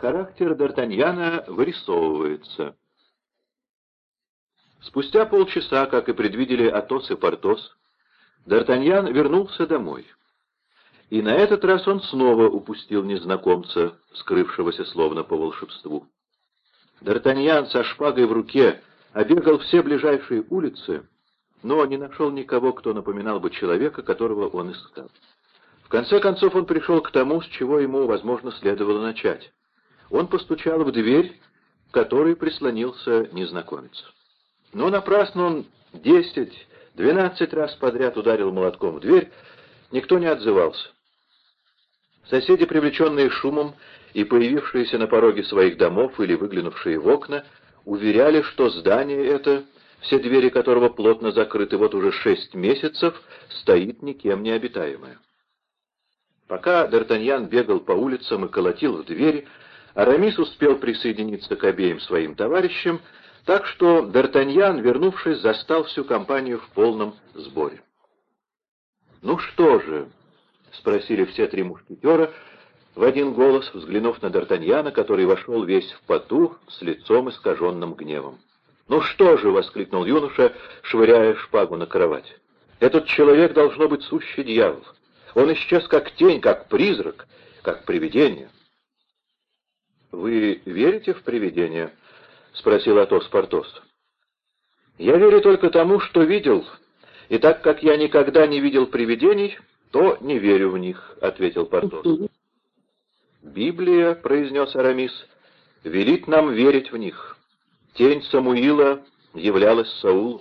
Характер Д'Артаньяна вырисовывается. Спустя полчаса, как и предвидели Атос и Портос, Д'Артаньян вернулся домой. И на этот раз он снова упустил незнакомца, скрывшегося словно по волшебству. Д'Артаньян со шпагой в руке обегал все ближайшие улицы, но не нашел никого, кто напоминал бы человека, которого он искал. В конце концов он пришел к тому, с чего ему, возможно, следовало начать. Он постучал в дверь, к которой прислонился незнакомец. Но напрасно он десять, двенадцать раз подряд ударил молотком в дверь, никто не отзывался. Соседи, привлеченные шумом и появившиеся на пороге своих домов или выглянувшие в окна, уверяли, что здание это, все двери которого плотно закрыты вот уже шесть месяцев, стоит никем не обитаемое. Пока Д'Артаньян бегал по улицам и колотил в двери, Арамис успел присоединиться к обеим своим товарищам, так что Д'Артаньян, вернувшись, застал всю компанию в полном сборе. «Ну что же?» — спросили все три мушкетера в один голос, взглянув на Д'Артаньяна, который вошел весь в поту, с лицом искаженным гневом. «Ну что же?» — воскликнул юноша, швыряя шпагу на кровать. «Этот человек должно быть сущий дьявол. Он исчез как тень, как призрак, как привидение». «Вы верите в привидения?» — спросил Атос Портос. «Я верю только тому, что видел, и так как я никогда не видел привидений, то не верю в них», — ответил Портос. «Библия», — произнес Арамис, — «велит нам верить в них. Тень Самуила являлась Саулу,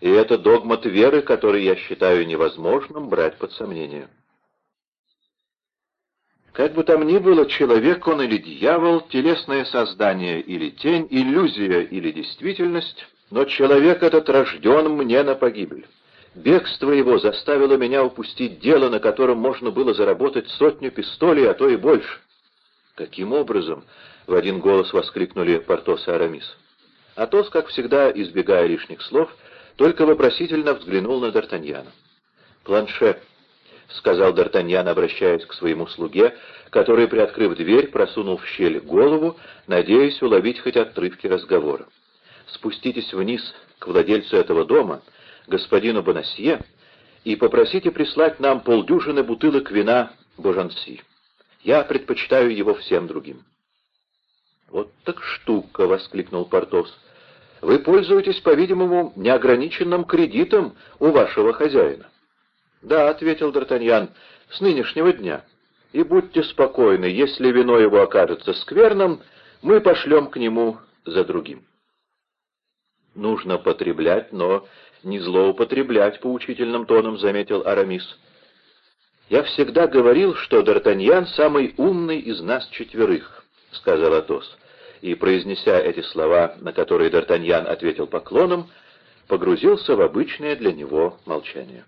и это догмат веры, который я считаю невозможным брать под сомнение». Как бы там ни было, человек он или дьявол, телесное создание или тень, иллюзия или действительность, но человек этот рожден мне на погибель. Бегство его заставило меня упустить дело, на котором можно было заработать сотню пистолей, а то и больше. «Каким образом?» — в один голос воскликнули Портос и Арамис. Атос, как всегда, избегая лишних слов, только вопросительно взглянул на Д'Артаньяна. «Планше», — сказал Д'Артаньян, обращаясь к своему слуге, который, приоткрыв дверь, просунул в щель голову, надеясь уловить хоть отрывки разговора. «Спуститесь вниз к владельцу этого дома, господину Бонасье, и попросите прислать нам полдюжины бутылок вина Божанси. Я предпочитаю его всем другим». «Вот так штука!» — воскликнул Портос. «Вы пользуетесь, по-видимому, неограниченным кредитом у вашего хозяина». «Да», — ответил Д'Артаньян, — «с нынешнего дня. И будьте спокойны, если вино его окажется скверным, мы пошлем к нему за другим». «Нужно потреблять, но не злоупотреблять», — поучительным тоном заметил Арамис. «Я всегда говорил, что Д'Артаньян самый умный из нас четверых», — сказал Атос. И, произнеся эти слова, на которые Д'Артаньян ответил поклоном, погрузился в обычное для него молчание.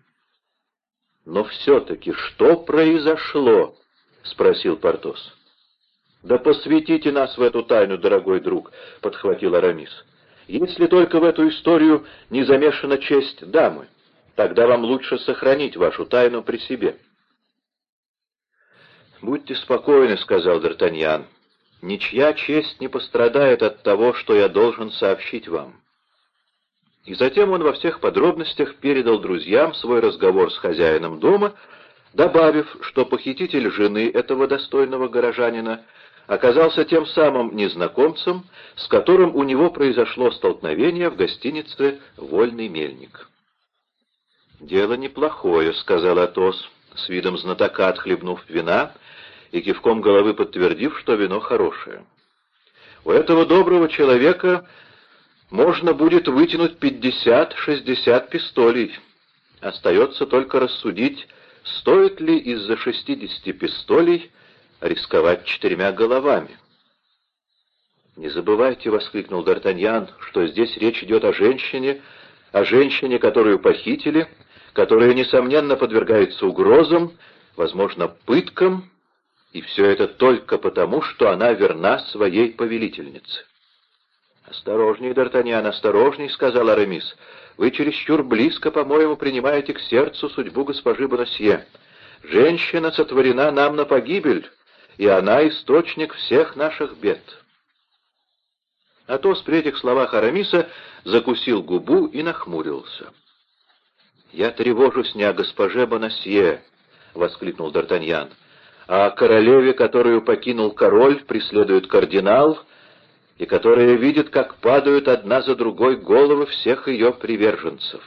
«Но все-таки что произошло?» — спросил Портос. «Да посвятите нас в эту тайну, дорогой друг», — подхватил Арамис. «Если только в эту историю не замешана честь дамы, тогда вам лучше сохранить вашу тайну при себе». «Будьте спокойны», — сказал Д'Артаньян. «Ничья честь не пострадает от того, что я должен сообщить вам. И затем он во всех подробностях передал друзьям свой разговор с хозяином дома, добавив, что похититель жены этого достойного горожанина оказался тем самым незнакомцем, с которым у него произошло столкновение в гостинице «Вольный мельник». «Дело неплохое», — сказал Атос, с видом знатока отхлебнув вина и кивком головы подтвердив, что вино хорошее. «У этого доброго человека можно будет вытянуть пятьдесят-шестьдесят пистолей. Остается только рассудить, стоит ли из-за шестидесяти пистолей рисковать четырьмя головами. «Не забывайте», — воскликнул Д'Артаньян, — «что здесь речь идет о женщине, о женщине, которую похитили, которая, несомненно, подвергается угрозам, возможно, пыткам, и все это только потому, что она верна своей повелительнице». «Осторожней, Д'Артаньян, осторожней», — сказал Арамис. «Вы чересчур близко, по-моему, принимаете к сердцу судьбу госпожи Бонасье. Женщина сотворена нам на погибель, и она источник всех наших бед». Атос при этих словах Арамиса закусил губу и нахмурился. «Я тревожусь не о госпоже Бонасье», — воскликнул Д'Артаньян, — «а о королеве, которую покинул король, преследует кардинал, и которая видит, как падают одна за другой головы всех ее приверженцев».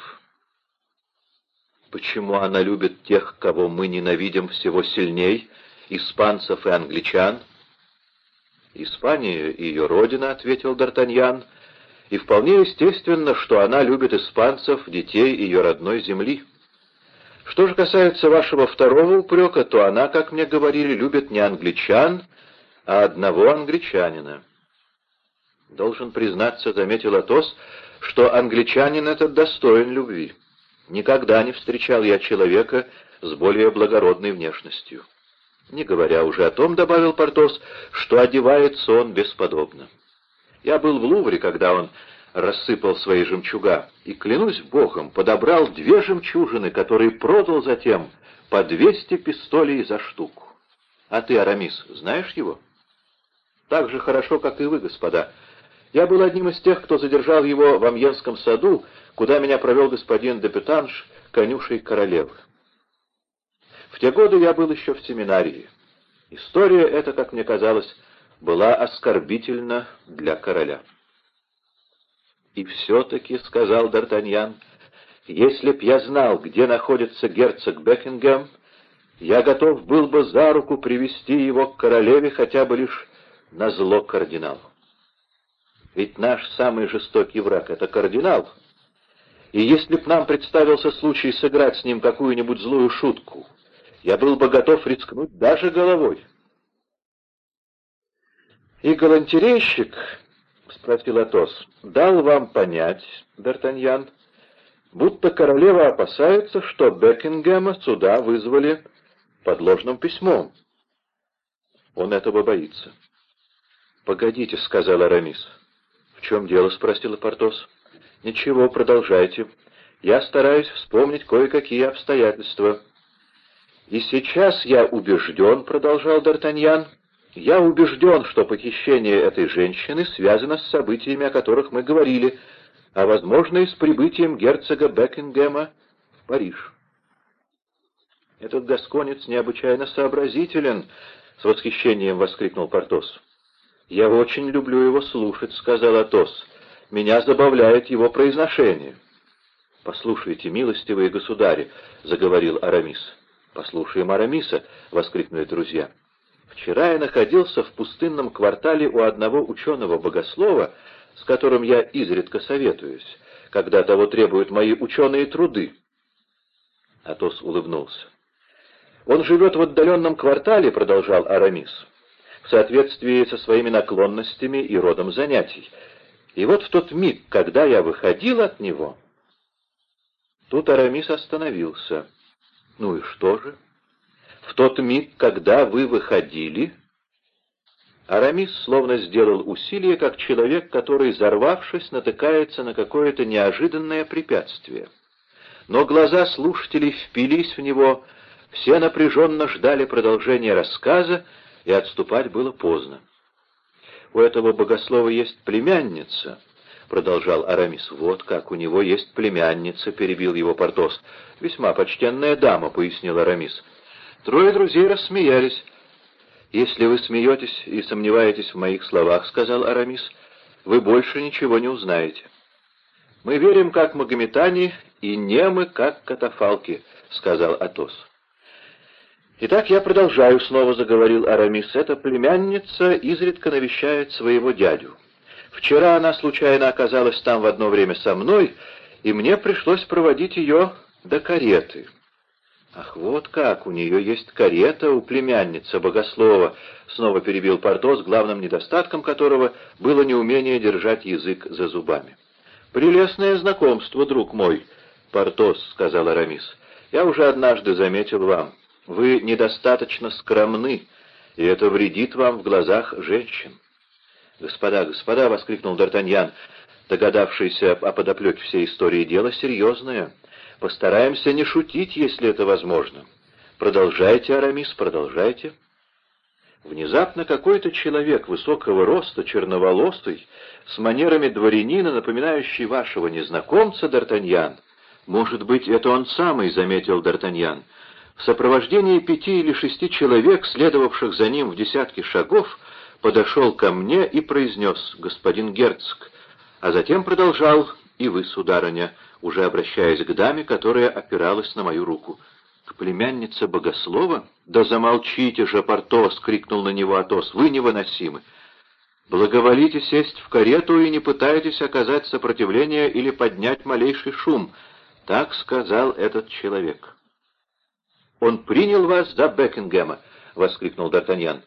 «Почему она любит тех, кого мы ненавидим всего сильней, испанцев и англичан?» «Испания — ее родина», — ответил Д'Артаньян, — «и вполне естественно, что она любит испанцев, детей ее родной земли. Что же касается вашего второго упрека, то она, как мне говорили, любит не англичан, а одного англичанина». «Должен признаться», — заметил Атос, — «что англичанин этот достоин любви. Никогда не встречал я человека с более благородной внешностью». Не говоря уже о том, — добавил Портос, — что одевается он бесподобно. Я был в Лувре, когда он рассыпал свои жемчуга, и, клянусь богом, подобрал две жемчужины, которые продал затем по двести пистолей за штуку. А ты, Арамис, знаешь его? Так же хорошо, как и вы, господа. Я был одним из тех, кто задержал его в Амьенском саду, куда меня провел господин Депютанш, конюшей королевы. В те годы я был еще в семинарии. История эта, как мне казалось, была оскорбительна для короля. «И все-таки», — сказал Д'Артаньян, — «если б я знал, где находится герцог Бекингем, я готов был бы за руку привести его к королеве хотя бы лишь на зло кардиналу. Ведь наш самый жестокий враг — это кардинал, и если б нам представился случай сыграть с ним какую-нибудь злую шутку, я был бы готов рискнуть даже головой. «И галантерейщик, — спросил Атос, — дал вам понять, Д'Артаньян, будто королева опасается, что Бекингема сюда вызвали подложным письмом. Он этого боится. «Погодите», — сказал Арамис. «В чем дело?» — спросил Портос. «Ничего, продолжайте. Я стараюсь вспомнить кое-какие обстоятельства». «И сейчас я убежден», — продолжал Д'Артаньян, — «я убежден, что похищение этой женщины связано с событиями, о которых мы говорили, а, возможно, и с прибытием герцога Бекингема в Париж». «Этот гасконец необычайно сообразителен», — с восхищением воскликнул Портос. «Я очень люблю его слушать», — сказал Атос. «Меня забавляет его произношение». «Послушайте, милостивые государи», — заговорил Арамис. «Послушаем Арамиса!» — воскликнули друзья. «Вчера я находился в пустынном квартале у одного ученого-богослова, с которым я изредка советуюсь, когда того требуют мои ученые труды». Атос улыбнулся. «Он живет в отдаленном квартале», — продолжал Арамис, «в соответствии со своими наклонностями и родом занятий. И вот в тот миг, когда я выходил от него...» Тут Арамис остановился. Ну и что же? В тот миг, когда вы выходили... Арамис словно сделал усилие, как человек, который, взорвавшись, натыкается на какое-то неожиданное препятствие. Но глаза слушателей впились в него, все напряженно ждали продолжения рассказа, и отступать было поздно. «У этого богослова есть племянница», — продолжал Арамис. «Вот как, у него есть племянница», — перебил его Портос. «Весьма почтенная дама», — пояснил Арамис. Трое друзей рассмеялись. «Если вы смеетесь и сомневаетесь в моих словах», — сказал Арамис, — «вы больше ничего не узнаете». «Мы верим, как магометане, и немы, как катафалки», — сказал Атос. «Итак, я продолжаю», — снова заговорил Арамис. «Эта племянница изредка навещает своего дядю». Вчера она случайно оказалась там в одно время со мной, и мне пришлось проводить ее до кареты. «Ах, вот как! У нее есть карета у племянницы Богослова!» — снова перебил Портос, главным недостатком которого было неумение держать язык за зубами. «Прелестное знакомство, друг мой!» — Портос, — сказал Арамис. «Я уже однажды заметил вам. Вы недостаточно скромны, и это вредит вам в глазах женщин. «Господа, господа!» — воскликнул Д'Артаньян, догадавшийся о подоплеке всей истории. «Дело серьезное. Постараемся не шутить, если это возможно. Продолжайте, Арамис, продолжайте». Внезапно какой-то человек высокого роста, черноволосый, с манерами дворянина, напоминающий вашего незнакомца, Д'Артаньян. Может быть, это он самый, — заметил Д'Артаньян. В сопровождении пяти или шести человек, следовавших за ним в десятки шагов, подошел ко мне и произнес «Господин герцог», а затем продолжал «И вы, сударыня», уже обращаясь к даме, которая опиралась на мою руку. «К племяннице богослова? Да замолчите же, Портос!» — крикнул на него Атос. «Вы невыносимы!» «Благоволите сесть в карету и не пытайтесь оказать сопротивление или поднять малейший шум», — так сказал этот человек. «Он принял вас за Бекингема!» — воскликнул Д'Артаньян.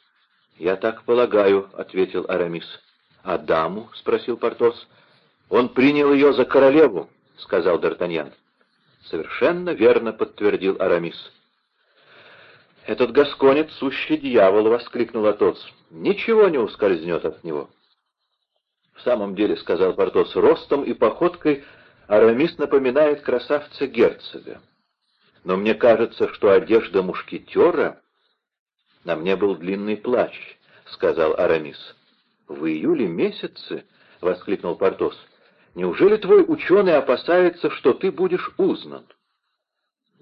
«Я так полагаю», — ответил Арамис. «А даму?» — спросил Портос. «Он принял ее за королеву», — сказал Д'Артаньян. «Совершенно верно», — подтвердил Арамис. «Этот гасконец — сущий дьявол!» — воскликнул Атос. «Ничего не ускользнет от него». «В самом деле», — сказал Портос, — «ростом и походкой Арамис напоминает красавца-герцога. Но мне кажется, что одежда мушкетера... На мне был длинный плащ», — сказал Арамис. «В июле месяце?» — воскликнул Портос. Неужели твой ученый опасается, что ты будешь узнан?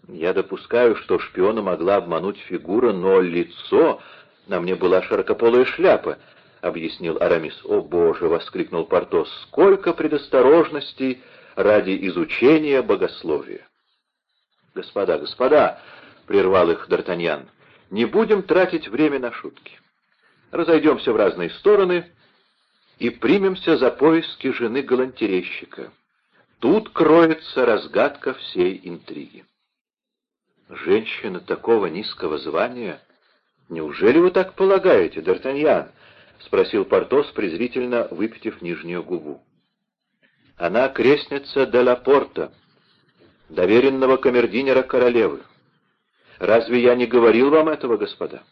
Я допускаю, что шпиона могла обмануть фигура, но лицо... На мне была широкополая шляпа, — объяснил Арамис. «О, Боже!» — воскликнул Портос. «Сколько предосторожностей ради изучения богословия!» «Господа, господа!» — прервал их Д'Артаньян. «Не будем тратить время на шутки. Разойдемся в разные стороны и примемся за поиски жены галантерейщика. Тут кроется разгадка всей интриги. Женщина такого низкого звания... Неужели вы так полагаете, Д'Артаньян? — спросил Портос, презрительно выпитив нижнюю губу. Она крестница де ла Порта, доверенного камердинера королевы. Разве я не говорил вам этого, господа?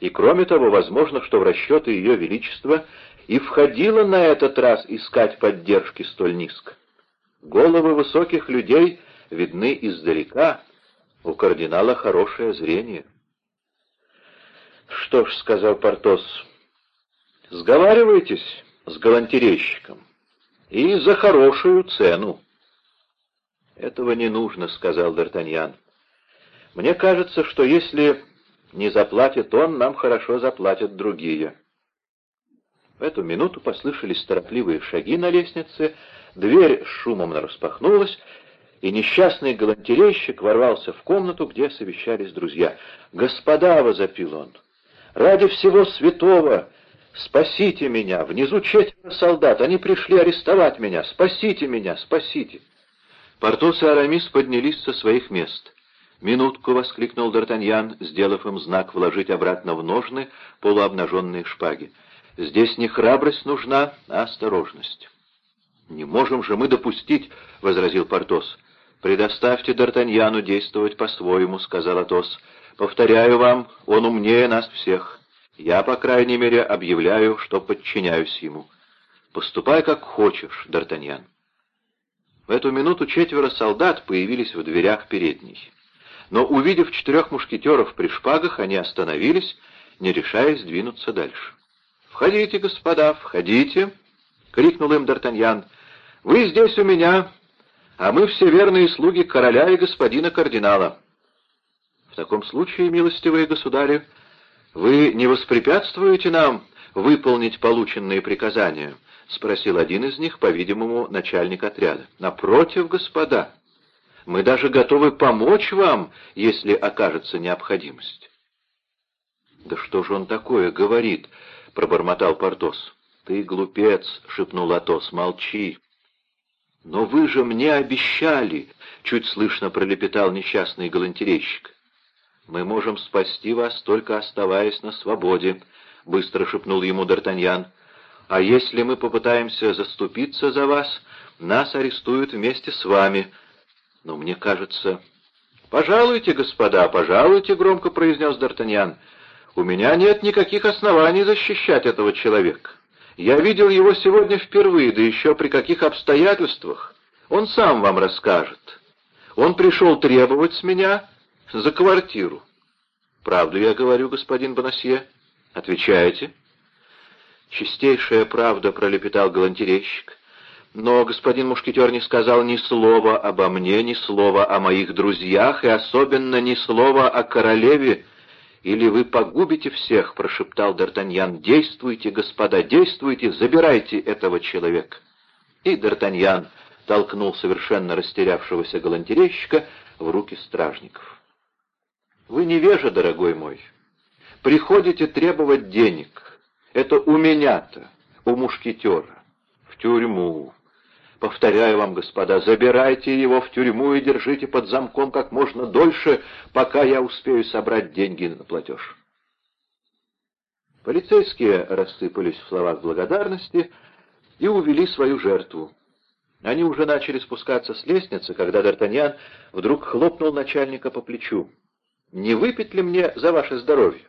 И кроме того, возможно, что в расчеты ее величества и входила на этот раз искать поддержки столь низко. Головы высоких людей видны издалека, у кардинала хорошее зрение. «Что ж», — сказал Портос, — «сговаривайтесь с галантерейщиком и за хорошую цену». «Этого не нужно», — сказал Д'Артаньян. «Мне кажется, что если не заплатит он, нам хорошо заплатят другие». В эту минуту послышались торопливые шаги на лестнице, дверь шумом распахнулась, и несчастный галантерейщик ворвался в комнату, где совещались друзья. «Господа!» — возопил он. «Ради всего святого! Спасите меня! Внизу четверо солдат! Они пришли арестовать меня! Спасите меня! Спасите!» Портос и Арамис поднялись со своих мест. «Минутку!» — воскликнул Д'Артаньян, сделав им знак вложить обратно в ножны полуобнаженные шпаги. Здесь не храбрость нужна, а осторожность. «Не можем же мы допустить», — возразил Портос. «Предоставьте Д'Артаньяну действовать по-своему», — сказал Атос. «Повторяю вам, он умнее нас всех. Я, по крайней мере, объявляю, что подчиняюсь ему. Поступай, как хочешь, Д'Артаньян». В эту минуту четверо солдат появились в дверях передней. Но, увидев четырех мушкетеров при шпагах, они остановились, не решаясь двинуться дальше. «Входите, господа, входите!» — крикнул им Д'Артаньян. «Вы здесь у меня, а мы все верные слуги короля и господина кардинала». «В таком случае, милостивые государи, вы не воспрепятствуете нам выполнить полученные приказания?» — спросил один из них, по-видимому, начальник отряда. «Напротив, господа, мы даже готовы помочь вам, если окажется необходимость». «Да что же он такое говорит?» — пробормотал Портос. «Ты глупец!» — шепнул Атос. «Молчи!» «Но вы же мне обещали!» — чуть слышно пролепетал несчастный галантерейщик. «Мы можем спасти вас, только оставаясь на свободе», — быстро шепнул ему Д'Артаньян. «А если мы попытаемся заступиться за вас, нас арестуют вместе с вами. Но мне кажется...» «Пожалуйте, господа, пожалуйте», — громко произнес Д'Артаньян. У меня нет никаких оснований защищать этого человека. Я видел его сегодня впервые, да еще при каких обстоятельствах. Он сам вам расскажет. Он пришел требовать с меня за квартиру. Правду я говорю, господин Бонасье. «Отвечаете?» «Чистейшая правда», — пролепетал галантерейщик. «Но господин мушкетер не сказал ни слова обо мне, ни слова о моих друзьях, и особенно ни слова о королеве. Или вы погубите всех», — прошептал Д'Артаньян. «Действуйте, господа, действуйте, забирайте этого человека». И Д'Артаньян толкнул совершенно растерявшегося галантерейщика в руки стражников. «Вы невежа, дорогой мой. Приходите требовать денег. Это у меня-то, у мушкетера. В тюрьму. Повторяю вам, господа, забирайте его в тюрьму и держите под замком как можно дольше, пока я успею собрать деньги на платеж». Полицейские рассыпались в словах благодарности и увели свою жертву. Они уже начали спускаться с лестницы, когда Д'Артаньян вдруг хлопнул начальника по плечу. «Не выпить ли мне за ваше здоровье?»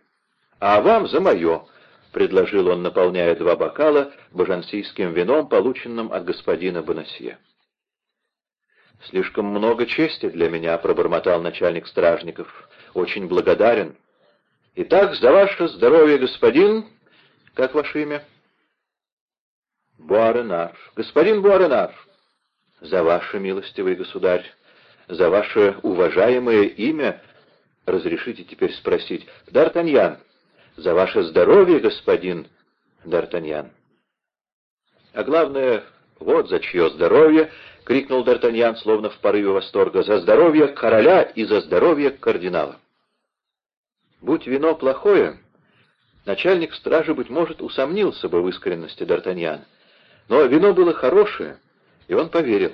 «А вам за мое», — предложил он, наполняя два бокала бажансийским вином, полученным от господина Бонасье. «Слишком много чести для меня», — пробормотал начальник стражников. «Очень благодарен. Итак, за ваше здоровье, господин... Как ваше имя?» «Буаренар. Господин Буаренар, за ваше, милостивый государь, за ваше уважаемое имя, разрешите теперь спросить, Д'Артаньян, за ваше здоровье, господин Д'Артаньян. А главное, вот за чье здоровье, — крикнул Д'Артаньян, словно в порыве восторга, — за здоровье короля и за здоровье кардинала. Будь вино плохое, начальник стражи, быть может, усомнился бы в искренности Д'Артаньяна. Но вино было хорошее, и он поверил.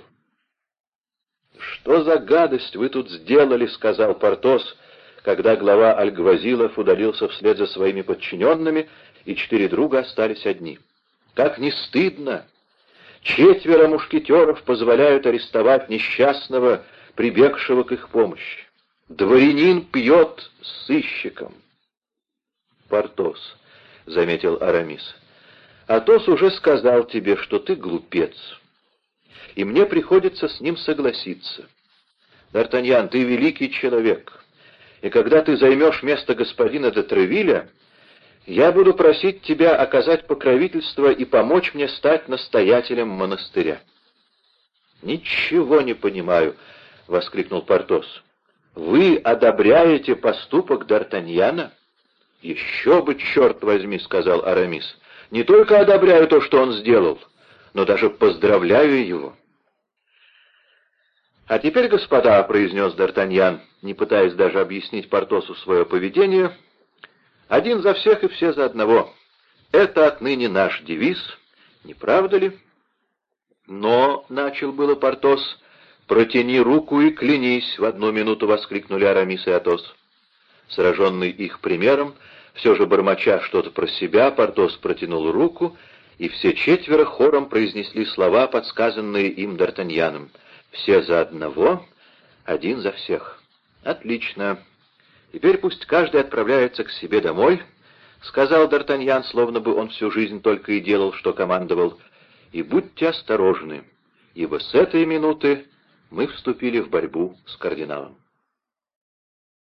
«Что за гадость вы тут сделали?» — сказал Портос, когда глава Альгвазилов удалился вслед за своими подчиненными, и четыре друга остались одни. «Как не стыдно! Четверо мушкетеров позволяют арестовать несчастного, прибегшего к их помощи. Дворянин пьет с сыщиком». «Портос», — заметил Арамис, — «Атос уже сказал тебе, что ты глупец» и мне приходится с ним согласиться. Д'Артаньян, ты великий человек, и когда ты займешь место господина де Тревиля, я буду просить тебя оказать покровительство и помочь мне стать настоятелем монастыря». «Ничего не понимаю», — воскликнул Портос. «Вы одобряете поступок Д'Артаньяна?» «Еще бы, черт возьми», — сказал Арамис. «Не только одобряю то, что он сделал, но даже поздравляю его». «А теперь, господа», — произнес Д'Артаньян, не пытаясь даже объяснить Портосу свое поведение, — «один за всех и все за одного. Это отныне наш девиз, не правда ли?» «Но», — начал было Портос, — «протяни руку и клянись», — в одну минуту воскликнули Арамис и Атос. Сраженный их примером, все же бормоча что-то про себя, Портос протянул руку, и все четверо хором произнесли слова, подсказанные им Д'Артаньяном — все за одного, один за всех. Отлично. Теперь пусть каждый отправляется к себе домой, — сказал Д'Артаньян, словно бы он всю жизнь только и делал, что командовал. И будьте осторожны, ибо с этой минуты мы вступили в борьбу с кардиналом.